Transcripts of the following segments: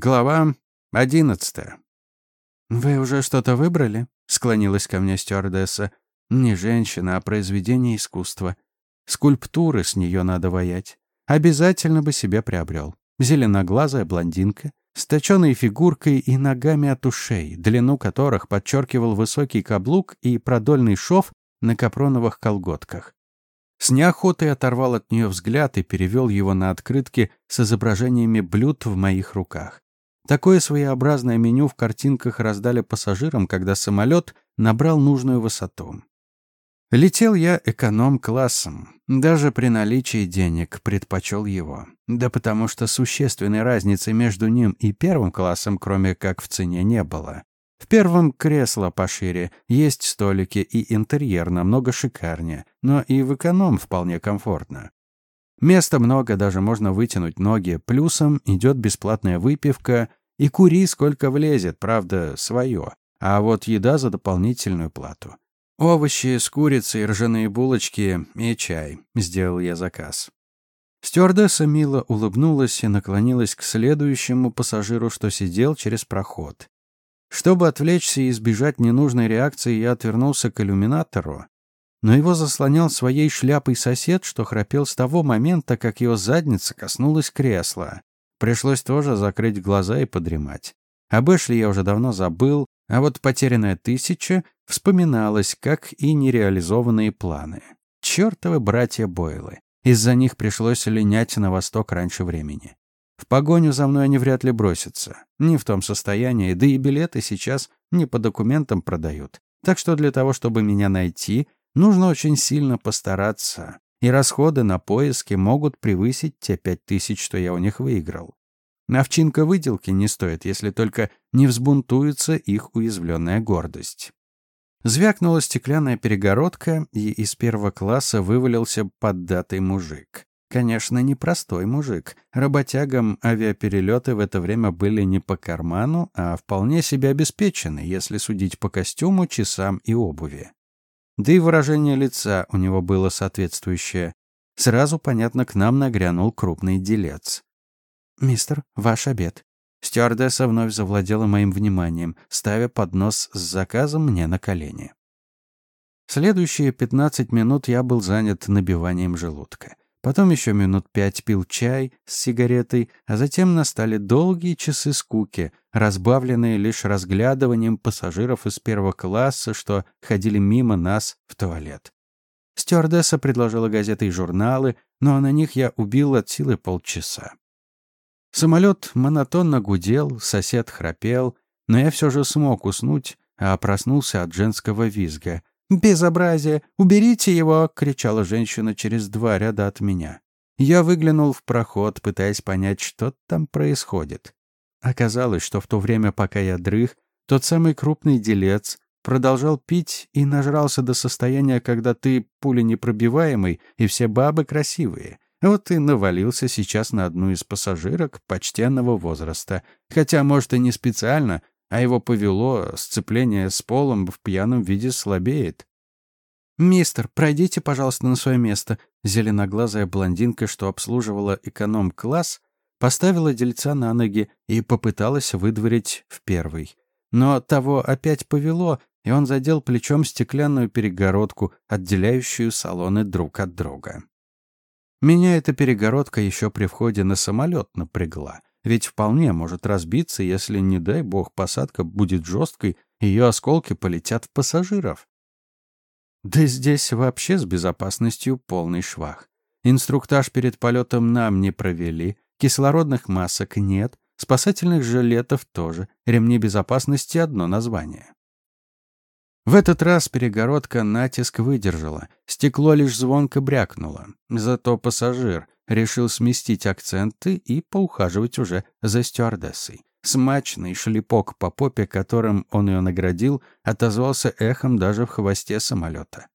Глава одиннадцатая. «Вы уже что-то выбрали?» — склонилась ко мне стюардесса. «Не женщина, а произведение искусства. Скульптуры с нее надо воять. Обязательно бы себе приобрел. Зеленоглазая блондинка, с точенной фигуркой и ногами от ушей, длину которых подчеркивал высокий каблук и продольный шов на капроновых колготках. С неохотой оторвал от нее взгляд и перевел его на открытки с изображениями блюд в моих руках. Такое своеобразное меню в картинках раздали пассажирам, когда самолет набрал нужную высоту. Летел я эконом-классом. Даже при наличии денег предпочел его. Да потому что существенной разницы между ним и первым классом, кроме как в цене, не было. В первом кресло пошире, есть столики и интерьер намного шикарнее, но и в эконом вполне комфортно. Места много, даже можно вытянуть ноги. Плюсом идет бесплатная выпивка и кури сколько влезет, правда, свое. А вот еда за дополнительную плату. Овощи с курицей, ржаные булочки и чай. Сделал я заказ. Стюардесса мило улыбнулась и наклонилась к следующему пассажиру, что сидел через проход. Чтобы отвлечься и избежать ненужной реакции, я отвернулся к иллюминатору, но его заслонял своей шляпой сосед, что храпел с того момента, как его задница коснулась кресла. Пришлось тоже закрыть глаза и подремать. Об Эшли я уже давно забыл, а вот потерянная тысяча вспоминалась, как и нереализованные планы. Чёртовы братья Бойлы. Из-за них пришлось линять на восток раньше времени. В погоню за мной они вряд ли бросятся. Не в том состоянии, да и билеты сейчас не по документам продают. Так что для того, чтобы меня найти, нужно очень сильно постараться. И расходы на поиски могут превысить те пять тысяч, что я у них выиграл. Овчинка выделки не стоит, если только не взбунтуется их уязвленная гордость. Звякнула стеклянная перегородка, и из первого класса вывалился поддатый мужик. Конечно, непростой мужик. Работягам авиаперелеты в это время были не по карману, а вполне себе обеспечены, если судить по костюму, часам и обуви. Да и выражение лица у него было соответствующее. Сразу, понятно, к нам нагрянул крупный делец. «Мистер, ваш обед». Стюардесса вновь завладела моим вниманием, ставя поднос с заказом мне на колени. Следующие 15 минут я был занят набиванием желудка. Потом еще минут пять пил чай с сигаретой, а затем настали долгие часы скуки, разбавленные лишь разглядыванием пассажиров из первого класса, что ходили мимо нас в туалет. Стюардесса предложила газеты и журналы, но на них я убил от силы полчаса. Самолет монотонно гудел, сосед храпел, но я все же смог уснуть, а проснулся от женского визга. «Безобразие! Уберите его!» — кричала женщина через два ряда от меня. Я выглянул в проход, пытаясь понять, что там происходит. Оказалось, что в то время, пока я дрых, тот самый крупный делец продолжал пить и нажрался до состояния, когда ты пуленепробиваемый и все бабы красивые. Вот и навалился сейчас на одну из пассажирок почтенного возраста. Хотя, может, и не специально, а его повело, сцепление с полом в пьяном виде слабеет. «Мистер, пройдите, пожалуйста, на свое место». Зеленоглазая блондинка, что обслуживала эконом-класс, поставила дельца на ноги и попыталась выдворить в первый. Но того опять повело, и он задел плечом стеклянную перегородку, отделяющую салоны друг от друга. Меня эта перегородка еще при входе на самолет напрягла. Ведь вполне может разбиться, если, не дай бог, посадка будет жесткой, ее осколки полетят в пассажиров. Да здесь вообще с безопасностью полный швах. Инструктаж перед полетом нам не провели, кислородных масок нет, спасательных жилетов тоже, ремни безопасности одно название. В этот раз перегородка натиск выдержала, стекло лишь звонко брякнуло. Зато пассажир решил сместить акценты и поухаживать уже за стюардессой. Смачный шлепок по попе, которым он ее наградил, отозвался эхом даже в хвосте самолета.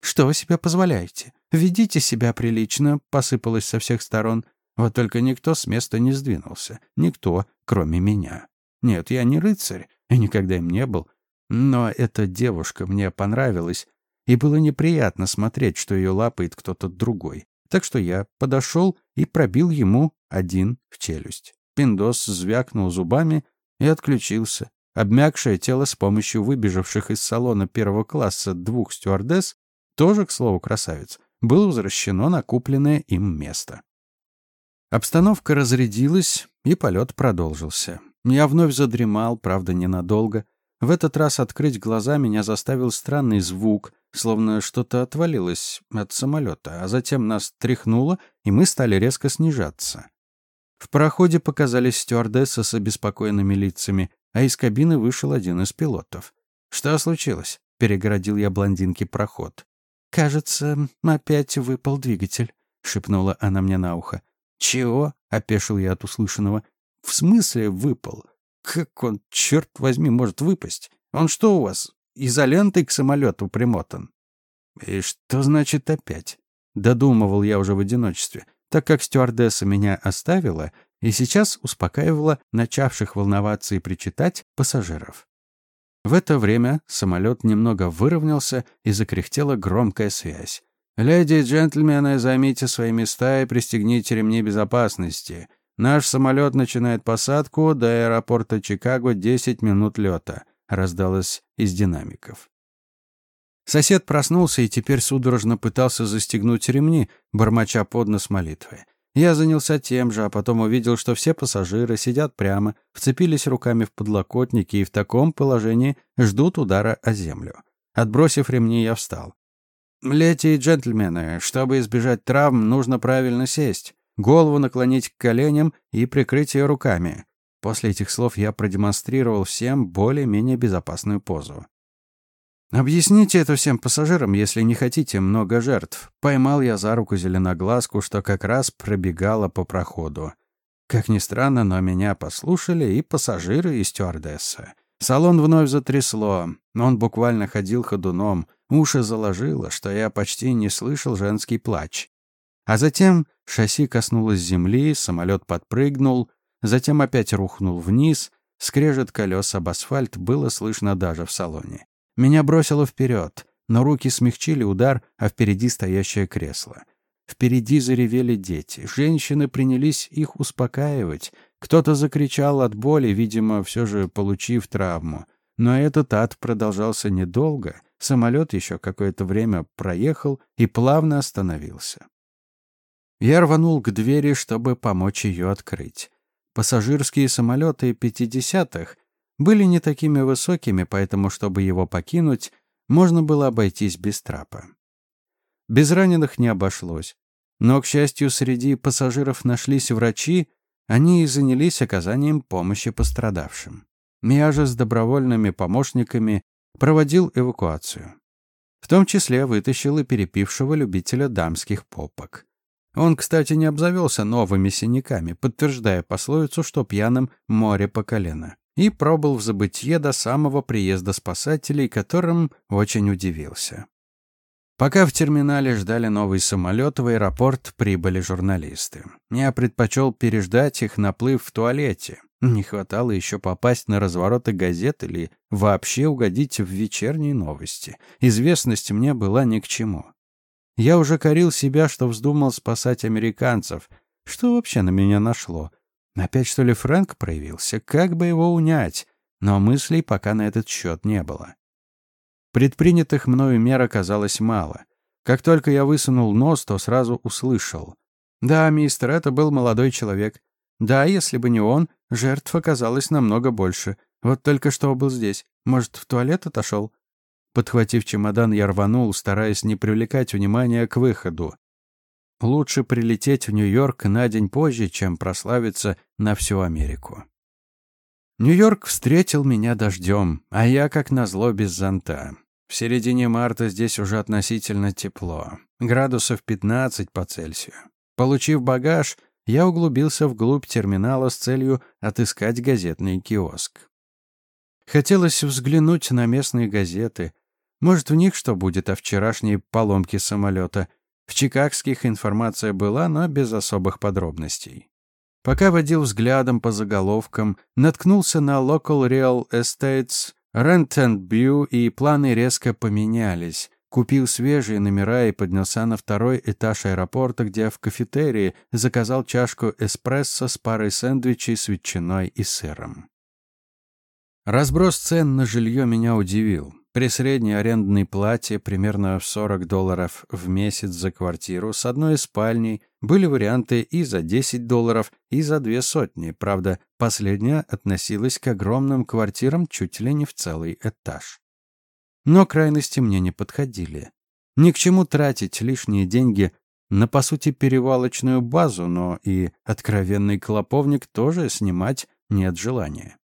«Что вы себе позволяете? Ведите себя прилично», — посыпалось со всех сторон. Вот только никто с места не сдвинулся. Никто, кроме меня. Нет, я не рыцарь, и никогда им не был. Но эта девушка мне понравилась, и было неприятно смотреть, что ее лапает кто-то другой. Так что я подошел и пробил ему один в челюсть. Пиндос звякнул зубами и отключился. Обмякшее тело с помощью выбежавших из салона первого класса двух стюардесс, тоже, к слову, красавец, было возвращено на купленное им место. Обстановка разрядилась, и полет продолжился. Я вновь задремал, правда, ненадолго. В этот раз открыть глаза меня заставил странный звук, словно что-то отвалилось от самолета, а затем нас тряхнуло, и мы стали резко снижаться. В проходе показались стюардессы с обеспокоенными лицами, а из кабины вышел один из пилотов. «Что случилось?» — перегородил я блондинке проход. «Кажется, опять выпал двигатель», — шепнула она мне на ухо. «Чего?» — опешил я от услышанного. «В смысле выпал? Как он, черт возьми, может выпасть? Он что у вас, изолентой к самолету примотан?» «И что значит опять?» Додумывал я уже в одиночестве, так как стюардесса меня оставила и сейчас успокаивала начавших волноваться и причитать пассажиров. В это время самолет немного выровнялся и закряхтела громкая связь. «Леди и джентльмены, займите свои места и пристегните ремни безопасности. Наш самолет начинает посадку до аэропорта Чикаго 10 минут лета», — раздалось из динамиков. Сосед проснулся и теперь судорожно пытался застегнуть ремни, бормоча под нос молитвы. Я занялся тем же, а потом увидел, что все пассажиры сидят прямо, вцепились руками в подлокотники и в таком положении ждут удара о землю. Отбросив ремни, я встал. «Леди и джентльмены, чтобы избежать травм, нужно правильно сесть, голову наклонить к коленям и прикрыть ее руками». После этих слов я продемонстрировал всем более-менее безопасную позу. «Объясните это всем пассажирам, если не хотите много жертв». Поймал я за руку зеленоглазку, что как раз пробегала по проходу. Как ни странно, но меня послушали и пассажиры, и стюардесса. Салон вновь затрясло. Он буквально ходил ходуном. Уши заложило, что я почти не слышал женский плач. А затем шасси коснулось земли, самолет подпрыгнул, затем опять рухнул вниз, скрежет колес об асфальт было слышно даже в салоне. Меня бросило вперед, но руки смягчили удар, а впереди стоящее кресло. Впереди заревели дети. Женщины принялись их успокаивать. Кто-то закричал от боли, видимо, все же получив травму. Но этот ад продолжался недолго. Самолет еще какое-то время проехал и плавно остановился. Я рванул к двери, чтобы помочь ее открыть. Пассажирские самолеты 50-х были не такими высокими, поэтому, чтобы его покинуть, можно было обойтись без трапа. Без раненых не обошлось. Но, к счастью, среди пассажиров нашлись врачи, они и занялись оказанием помощи пострадавшим. Я же с добровольными помощниками проводил эвакуацию. В том числе вытащил и перепившего любителя дамских попок. Он, кстати, не обзавелся новыми синяками, подтверждая пословицу, что пьяным море по колено. И пробыл в забытье до самого приезда спасателей, которым очень удивился. Пока в терминале ждали новый самолет, в аэропорт прибыли журналисты. Я предпочел переждать их наплыв в туалете. Не хватало еще попасть на развороты газет или вообще угодить в вечерние новости. Известность мне была ни к чему. Я уже корил себя, что вздумал спасать американцев. Что вообще на меня нашло? Опять, что ли, Фрэнк проявился? Как бы его унять? Но мыслей пока на этот счет не было. Предпринятых мною мер оказалось мало. Как только я высунул нос, то сразу услышал. «Да, мистер, это был молодой человек. Да, если бы не он, жертв оказалось намного больше. Вот только что был здесь. Может, в туалет отошел?» Подхватив чемодан, я рванул, стараясь не привлекать внимания к выходу. Лучше прилететь в Нью-Йорк на день позже, чем прославиться на всю Америку. Нью-Йорк встретил меня дождем, а я, как назло, без зонта. В середине марта здесь уже относительно тепло, градусов 15 по Цельсию. Получив багаж, я углубился вглубь терминала с целью отыскать газетный киоск. Хотелось взглянуть на местные газеты. Может, в них что будет о вчерашней поломке самолета. В чикагских информация была, но без особых подробностей. Пока водил взглядом по заголовкам, наткнулся на Local Real Estates, Rent and View, и планы резко поменялись. Купил свежие номера и поднялся на второй этаж аэропорта, где в кафетерии заказал чашку эспрессо с парой сэндвичей с ветчиной и сыром. Разброс цен на жилье меня удивил. При средней арендной плате примерно в 40 долларов в месяц за квартиру с одной спальней были варианты и за 10 долларов, и за две сотни. Правда, последняя относилась к огромным квартирам чуть ли не в целый этаж. Но крайности мне не подходили. Ни к чему тратить лишние деньги на, по сути, перевалочную базу, но и откровенный клоповник тоже снимать нет желания.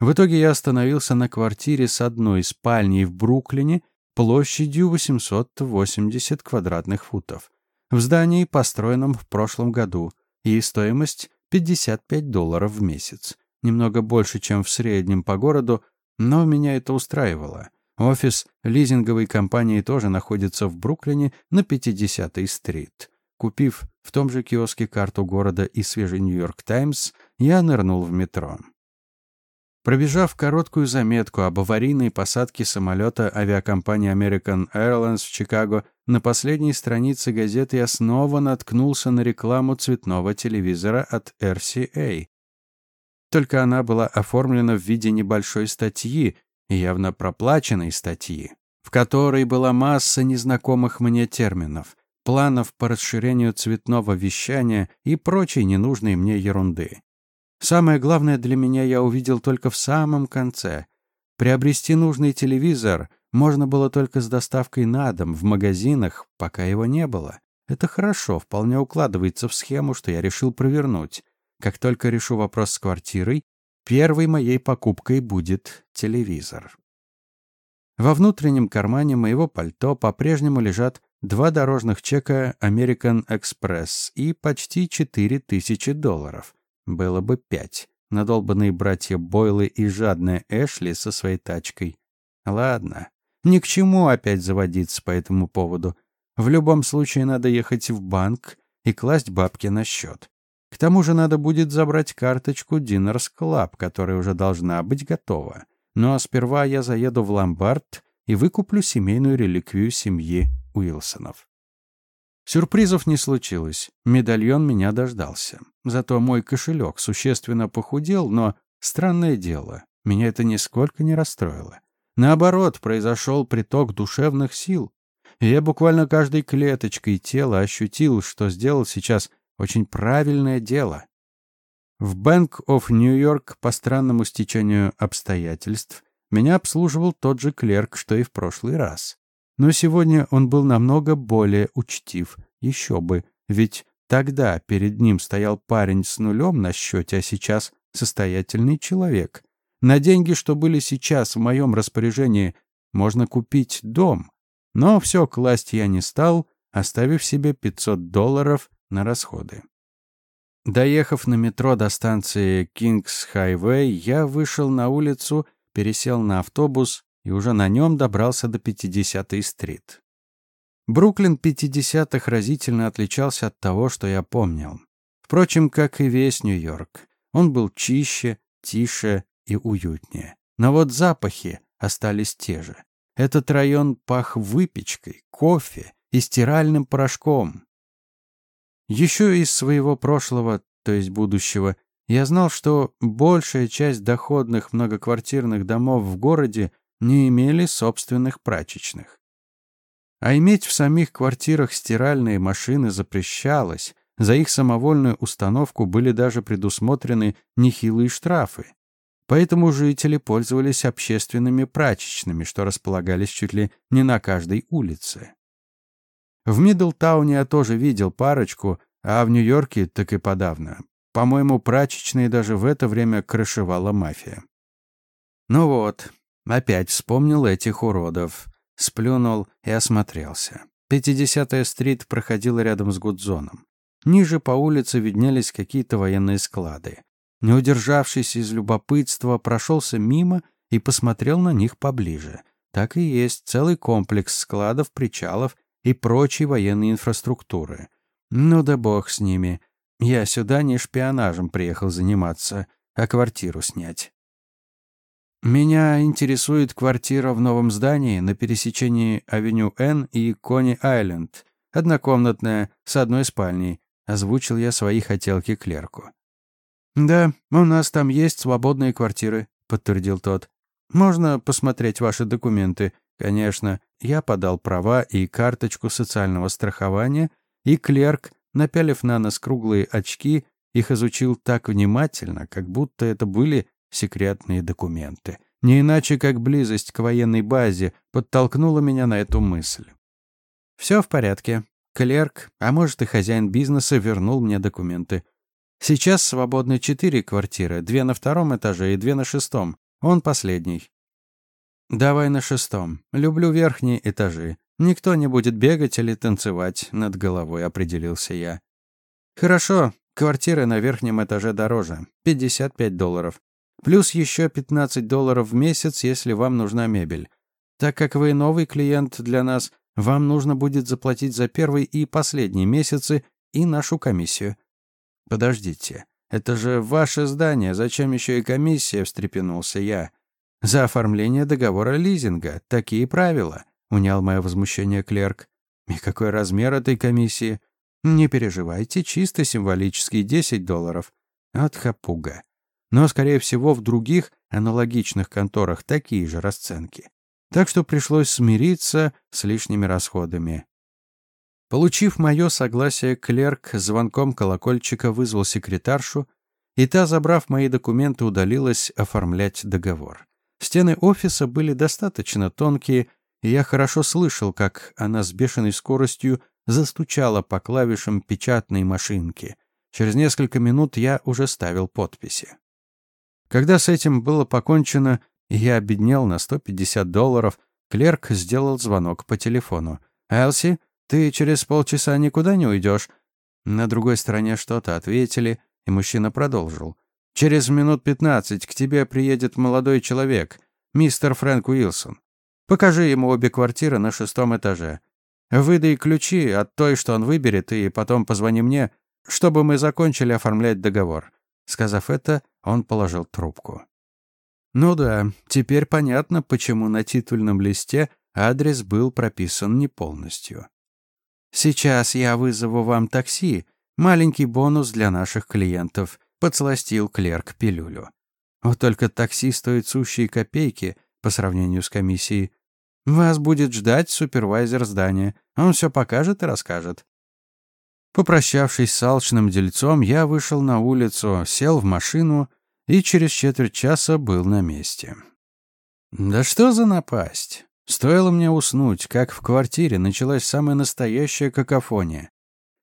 В итоге я остановился на квартире с одной спальней в Бруклине площадью 880 квадратных футов. В здании, построенном в прошлом году, и стоимость 55 долларов в месяц. Немного больше, чем в среднем по городу, но меня это устраивало. Офис лизинговой компании тоже находится в Бруклине на 50-й стрит. Купив в том же киоске карту города и свежий Нью-Йорк Таймс, я нырнул в метро. Пробежав короткую заметку об аварийной посадке самолета авиакомпании American Airlines в Чикаго, на последней странице газеты я снова наткнулся на рекламу цветного телевизора от RCA. Только она была оформлена в виде небольшой статьи, явно проплаченной статьи, в которой была масса незнакомых мне терминов, планов по расширению цветного вещания и прочей ненужной мне ерунды. Самое главное для меня я увидел только в самом конце. Приобрести нужный телевизор можно было только с доставкой на дом, в магазинах, пока его не было. Это хорошо, вполне укладывается в схему, что я решил провернуть. Как только решу вопрос с квартирой, Первой моей покупкой будет телевизор. Во внутреннем кармане моего пальто по-прежнему лежат два дорожных чека American Express и почти 4000 долларов. Было бы пять. Надолбанные братья Бойлы и жадная Эшли со своей тачкой. Ладно, ни к чему опять заводиться по этому поводу. В любом случае надо ехать в банк и класть бабки на счет. К тому же надо будет забрать карточку Diners Club, которая уже должна быть готова. Ну а сперва я заеду в ломбард и выкуплю семейную реликвию семьи Уилсонов. Сюрпризов не случилось. Медальон меня дождался. Зато мой кошелек существенно похудел, но странное дело, меня это нисколько не расстроило. Наоборот, произошел приток душевных сил. И я буквально каждой клеточкой тела ощутил, что сделал сейчас очень правильное дело. В Bank of York по странному стечению обстоятельств меня обслуживал тот же клерк, что и в прошлый раз. Но сегодня он был намного более учтив. Еще бы, ведь тогда перед ним стоял парень с нулем на счете, а сейчас состоятельный человек. На деньги, что были сейчас в моем распоряжении, можно купить дом. Но все класть я не стал, оставив себе 500 долларов на расходы. Доехав на метро до станции Кингс-Хайвей, я вышел на улицу, пересел на автобус и уже на нем добрался до 50-й стрит. Бруклин 50-х разительно отличался от того, что я помнил. Впрочем, как и весь Нью-Йорк. Он был чище, тише и уютнее. Но вот запахи остались те же. Этот район пах выпечкой, кофе и стиральным порошком. Еще из своего прошлого, то есть будущего, я знал, что большая часть доходных многоквартирных домов в городе не имели собственных прачечных. А иметь в самих квартирах стиральные машины запрещалось, за их самовольную установку были даже предусмотрены нехилые штрафы. Поэтому жители пользовались общественными прачечными, что располагались чуть ли не на каждой улице. В Мидлтауне я тоже видел парочку, а в Нью-Йорке так и подавно. По-моему, прачечные даже в это время крышевала мафия. Ну вот, опять вспомнил этих уродов. Сплюнул и осмотрелся. 50-я стрит проходила рядом с Гудзоном. Ниже по улице виднелись какие-то военные склады. Не удержавшись из любопытства, прошелся мимо и посмотрел на них поближе. Так и есть целый комплекс складов, причалов и прочей военной инфраструктуры. Ну да бог с ними. Я сюда не шпионажем приехал заниматься, а квартиру снять. Меня интересует квартира в новом здании на пересечении Авеню Н и Кони-Айленд. Однокомнатная, с одной спальней. Озвучил я свои хотелки клерку. «Да, у нас там есть свободные квартиры», — подтвердил тот. «Можно посмотреть ваши документы?» «Конечно». Я подал права и карточку социального страхования, и клерк, напялив на нос круглые очки, их изучил так внимательно, как будто это были секретные документы. Не иначе, как близость к военной базе подтолкнула меня на эту мысль. Все в порядке. Клерк, а может и хозяин бизнеса, вернул мне документы. Сейчас свободны четыре квартиры, две на втором этаже и две на шестом. Он последний. Давай на шестом. Люблю верхние этажи. Никто не будет бегать или танцевать над головой, определился я. Хорошо, квартиры на верхнем этаже дороже. 55 долларов. Плюс еще 15 долларов в месяц, если вам нужна мебель. Так как вы новый клиент для нас, вам нужно будет заплатить за первый и последний месяцы и нашу комиссию. Подождите, это же ваше здание, зачем еще и комиссия, встрепенулся я. За оформление договора лизинга, такие правила, унял мое возмущение клерк. И какой размер этой комиссии? Не переживайте, чисто символический 10 долларов. От хапуга но, скорее всего, в других аналогичных конторах такие же расценки. Так что пришлось смириться с лишними расходами. Получив мое согласие, клерк звонком колокольчика вызвал секретаршу, и та, забрав мои документы, удалилась оформлять договор. Стены офиса были достаточно тонкие, и я хорошо слышал, как она с бешеной скоростью застучала по клавишам печатной машинки. Через несколько минут я уже ставил подписи. Когда с этим было покончено, и я обеднел на 150 долларов, клерк сделал звонок по телефону. «Элси, ты через полчаса никуда не уйдешь?» На другой стороне что-то ответили, и мужчина продолжил. «Через минут пятнадцать к тебе приедет молодой человек, мистер Фрэнк Уилсон. Покажи ему обе квартиры на шестом этаже. Выдай ключи от той, что он выберет, и потом позвони мне, чтобы мы закончили оформлять договор». Сказав это, он положил трубку. Ну да, теперь понятно, почему на титульном листе адрес был прописан не полностью. Сейчас я вызову вам такси, маленький бонус для наших клиентов, подсластил клерк пилюлю. Вот только такси стоит сущие копейки по сравнению с комиссией. Вас будет ждать супервайзер здания. Он все покажет и расскажет. Попрощавшись с алчным дельцом, я вышел на улицу, сел в машину и через четверть часа был на месте. Да что за напасть? Стоило мне уснуть, как в квартире началась самая настоящая какофония.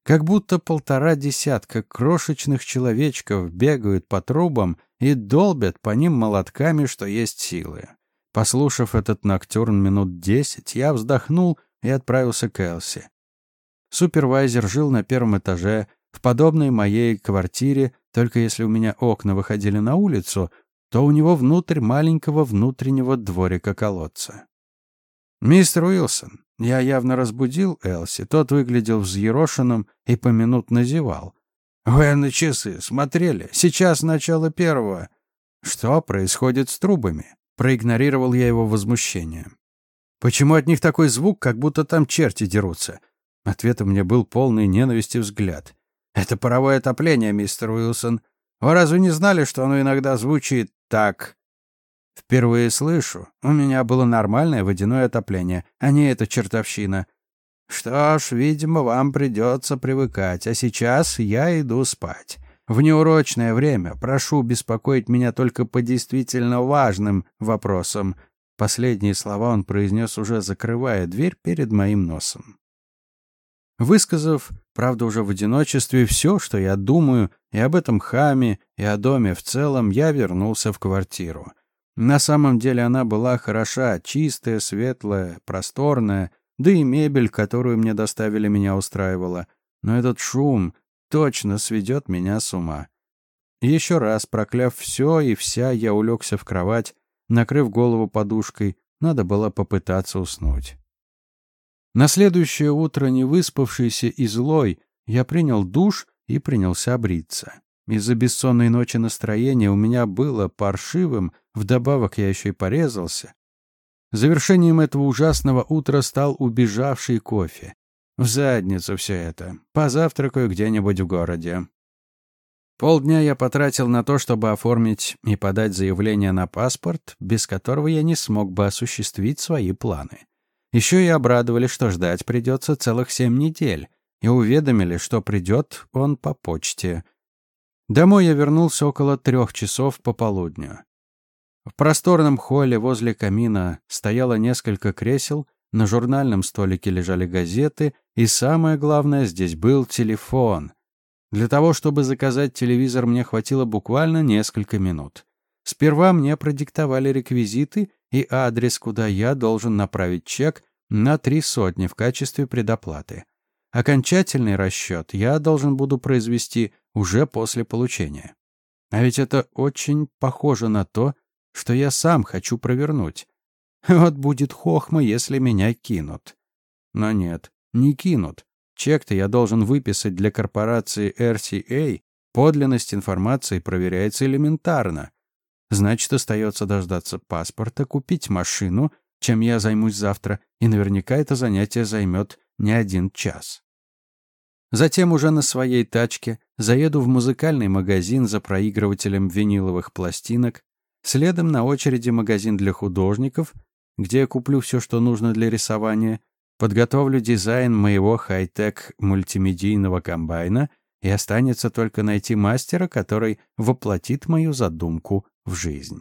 Как будто полтора десятка крошечных человечков бегают по трубам и долбят по ним молотками, что есть силы. Послушав этот ноктюрн минут десять, я вздохнул и отправился к Элси. Супервайзер жил на первом этаже, в подобной моей квартире, только если у меня окна выходили на улицу, то у него внутрь маленького внутреннего дворика-колодца. «Мистер Уилсон, я явно разбудил Элси, тот выглядел взъерошенным и поминутно зевал. «Вы на часы смотрели? Сейчас начало первого». «Что происходит с трубами?» Проигнорировал я его возмущение. «Почему от них такой звук, как будто там черти дерутся?» Ответом мне был полный ненависти взгляд. «Это паровое отопление, мистер Уилсон. Вы разве не знали, что оно иногда звучит так?» «Впервые слышу. У меня было нормальное водяное отопление, а не эта чертовщина. Что ж, видимо, вам придется привыкать, а сейчас я иду спать. В неурочное время прошу беспокоить меня только по действительно важным вопросам». Последние слова он произнес уже закрывая дверь перед моим носом. Высказав, правда уже в одиночестве, все, что я думаю, и об этом хаме, и о доме в целом, я вернулся в квартиру. На самом деле она была хороша, чистая, светлая, просторная, да и мебель, которую мне доставили, меня устраивала. Но этот шум точно сведет меня с ума. Еще раз, прокляв все и вся, я улегся в кровать, накрыв голову подушкой, надо было попытаться уснуть. На следующее утро, не выспавшийся и злой, я принял душ и принялся бриться. Из-за бессонной ночи настроение у меня было паршивым, вдобавок я еще и порезался. Завершением этого ужасного утра стал убежавший кофе. В задницу все это. Позавтракаю где-нибудь в городе. Полдня я потратил на то, чтобы оформить и подать заявление на паспорт, без которого я не смог бы осуществить свои планы. Еще и обрадовали, что ждать придется целых семь недель, и уведомили, что придет он по почте. Домой я вернулся около трех часов пополудню. В просторном холле возле камина стояло несколько кресел, на журнальном столике лежали газеты, и самое главное, здесь был телефон. Для того, чтобы заказать телевизор, мне хватило буквально несколько минут. Сперва мне продиктовали реквизиты и адрес, куда я должен направить чек на три сотни в качестве предоплаты. Окончательный расчет я должен буду произвести уже после получения. А ведь это очень похоже на то, что я сам хочу провернуть. Вот будет хохма, если меня кинут. Но нет, не кинут. Чек-то я должен выписать для корпорации RCA. Подлинность информации проверяется элементарно. Значит, остается дождаться паспорта, купить машину, чем я займусь завтра, и наверняка это занятие займет не один час. Затем уже на своей тачке заеду в музыкальный магазин за проигрывателем виниловых пластинок, следом на очереди магазин для художников, где я куплю все, что нужно для рисования, подготовлю дизайн моего хай-тек мультимедийного комбайна и останется только найти мастера, который воплотит мою задумку в жизнь.